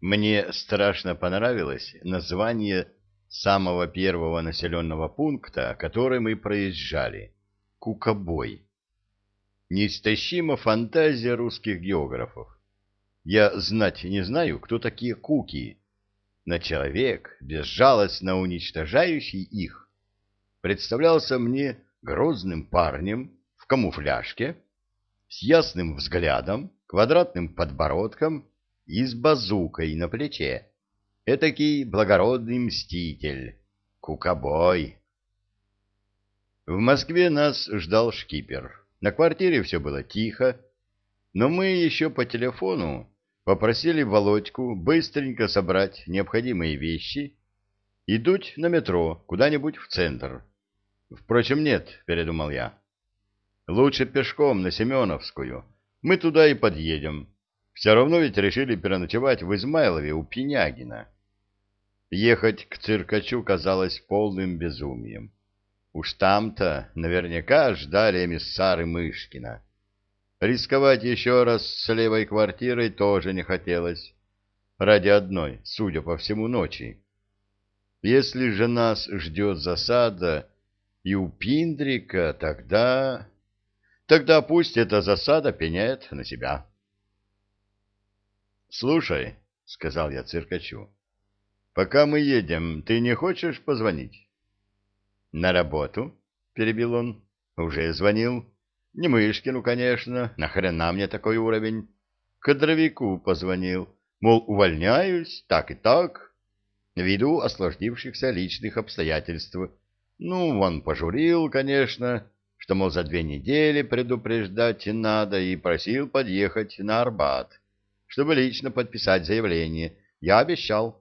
Мне страшно понравилось название самого первого населенного пункта, который мы проезжали — Кукобой. Неистощима фантазия русских географов. Я знать не знаю, кто такие куки, но человек, безжалостно уничтожающий их, представлялся мне грозным парнем в камуфляжке, с ясным взглядом, квадратным подбородком и с базукой на плече. Этакий благородный мститель, кукобой. В Москве нас ждал шкипер. На квартире все было тихо, но мы еще по телефону попросили Володьку быстренько собрать необходимые вещи и дуть на метро куда-нибудь в центр. Впрочем, нет, передумал я. Лучше пешком на Семеновскую. Мы туда и подъедем. Все равно ведь решили переночевать в Измайлове у Пенягина. Ехать к циркачу казалось полным безумием. Уж там-то наверняка ждали эмиссары Мышкина. Рисковать еще раз с левой квартирой тоже не хотелось. Ради одной, судя по всему, ночи. Если же нас ждет засада и у Пиндрика, тогда... Тогда пусть эта засада пеняет на себя. — Слушай, — сказал я циркачу, — пока мы едем, ты не хочешь позвонить? — На работу, — перебил он. — Уже звонил. Не Мышкину, конечно, нахрена мне такой уровень. Кадровику позвонил, мол, увольняюсь, так и так, ввиду осложнившихся личных обстоятельств. Ну, он пожурил, конечно, что, мол, за две недели предупреждать надо, и просил подъехать на Арбат, чтобы лично подписать заявление. Я обещал.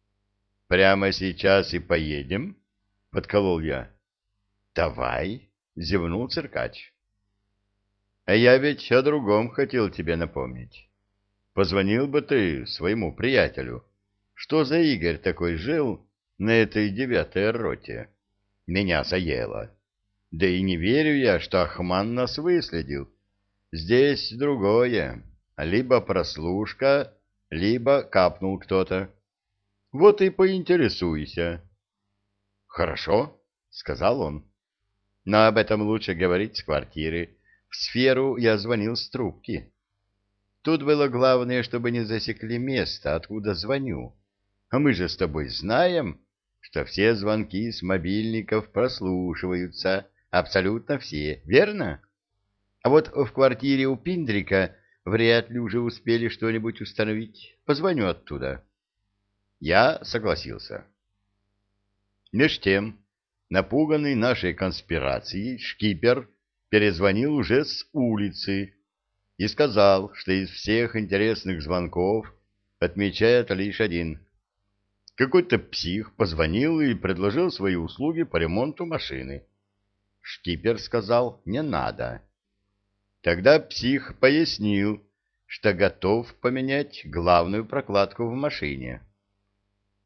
— Прямо сейчас и поедем? — подколол я. — Давай, — зевнул циркач. — А я ведь о другом хотел тебе напомнить. Позвонил бы ты своему приятелю. Что за Игорь такой жил на этой девятой роте? Меня заело. Да и не верю я, что Ахман нас выследил. Здесь другое. Либо прослушка, либо капнул кто-то. Вот и поинтересуйся. — Хорошо, — сказал он. — Но об этом лучше говорить с квартиры. В сферу я звонил с трубки. Тут было главное, чтобы не засекли место, откуда звоню. А мы же с тобой знаем, что все звонки с мобильников прослушиваются, Абсолютно все, верно? А вот в квартире у Пиндрика вряд ли уже успели что-нибудь установить. Позвоню оттуда. Я согласился. Меж тем, напуганный нашей конспирацией, шкипер перезвонил уже с улицы и сказал, что из всех интересных звонков отмечает лишь один. Какой-то псих позвонил и предложил свои услуги по ремонту машины. Шкипер сказал «не надо». Тогда псих пояснил, что готов поменять главную прокладку в машине.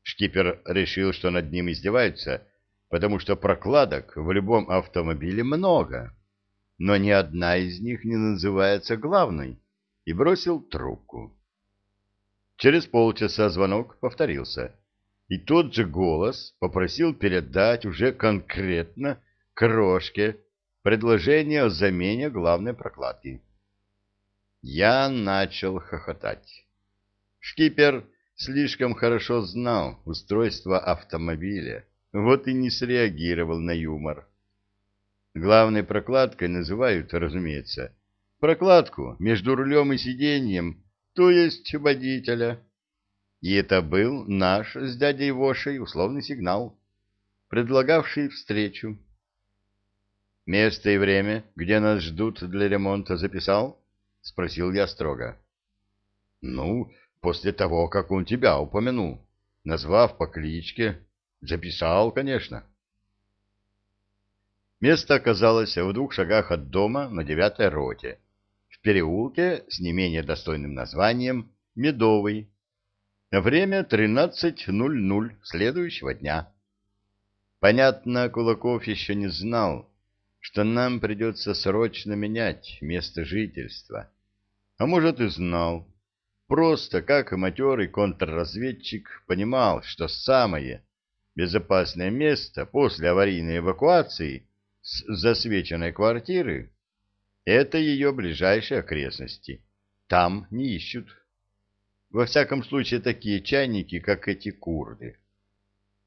Шкипер решил, что над ним издеваются, потому что прокладок в любом автомобиле много, но ни одна из них не называется главной, и бросил трубку. Через полчаса звонок повторился, и тот же голос попросил передать уже конкретно крошке предложение о замене главной прокладки. Я начал хохотать. Шкипер слишком хорошо знал устройство автомобиля, вот и не среагировал на юмор. Главной прокладкой называют, разумеется, прокладку между рулем и сиденьем, то есть водителя. И это был наш с дядей Вошей условный сигнал, предлагавший встречу. Место и время, где нас ждут для ремонта, записал? — спросил я строго. — Ну, после того, как он тебя упомянул, назвав по кличке, записал, конечно. Место оказалось в двух шагах от дома на девятой роте, в переулке с не менее достойным названием «Медовый». Время 13.00 следующего дня. Понятно, Кулаков еще не знал, что нам придется срочно менять место жительства. А может, и знал. просто как матерый контрразведчик понимал, что самое безопасное место после аварийной эвакуации с засвеченной квартиры — это ее ближайшие окрестности. Там не ищут. Во всяком случае, такие чайники, как эти курды.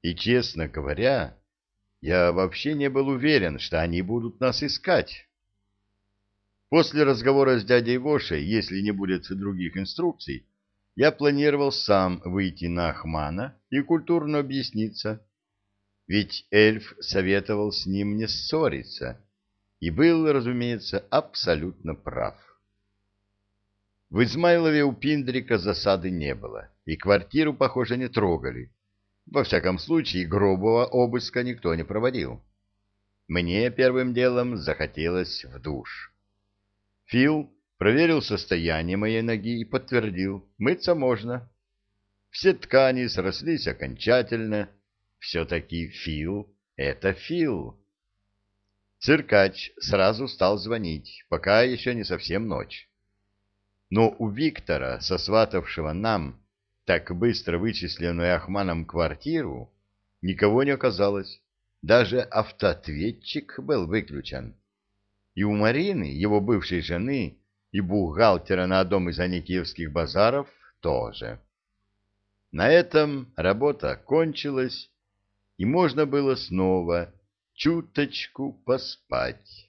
И, честно говоря, я вообще не был уверен, что они будут нас искать. После разговора с дядей Гошей, если не будет других инструкций, я планировал сам выйти на Ахмана и культурно объясниться. Ведь эльф советовал с ним не ссориться и был, разумеется, абсолютно прав. В Измайлове у Пиндрика засады не было, и квартиру, похоже, не трогали. Во всяком случае, грубого обыска никто не проводил. Мне первым делом захотелось в душ. Фил проверил состояние моей ноги и подтвердил, мыться можно. Все ткани срослись окончательно. Все-таки Фил — это Фил. Циркач сразу стал звонить, пока еще не совсем ночь. Но у Виктора, сосватавшего нам так быстро вычисленную Ахманом квартиру, никого не оказалось. Даже автоответчик был выключен. И у Марины, его бывшей жены, и бухгалтера на одном из аникиевских базаров тоже. На этом работа кончилась, и можно было снова чуточку поспать.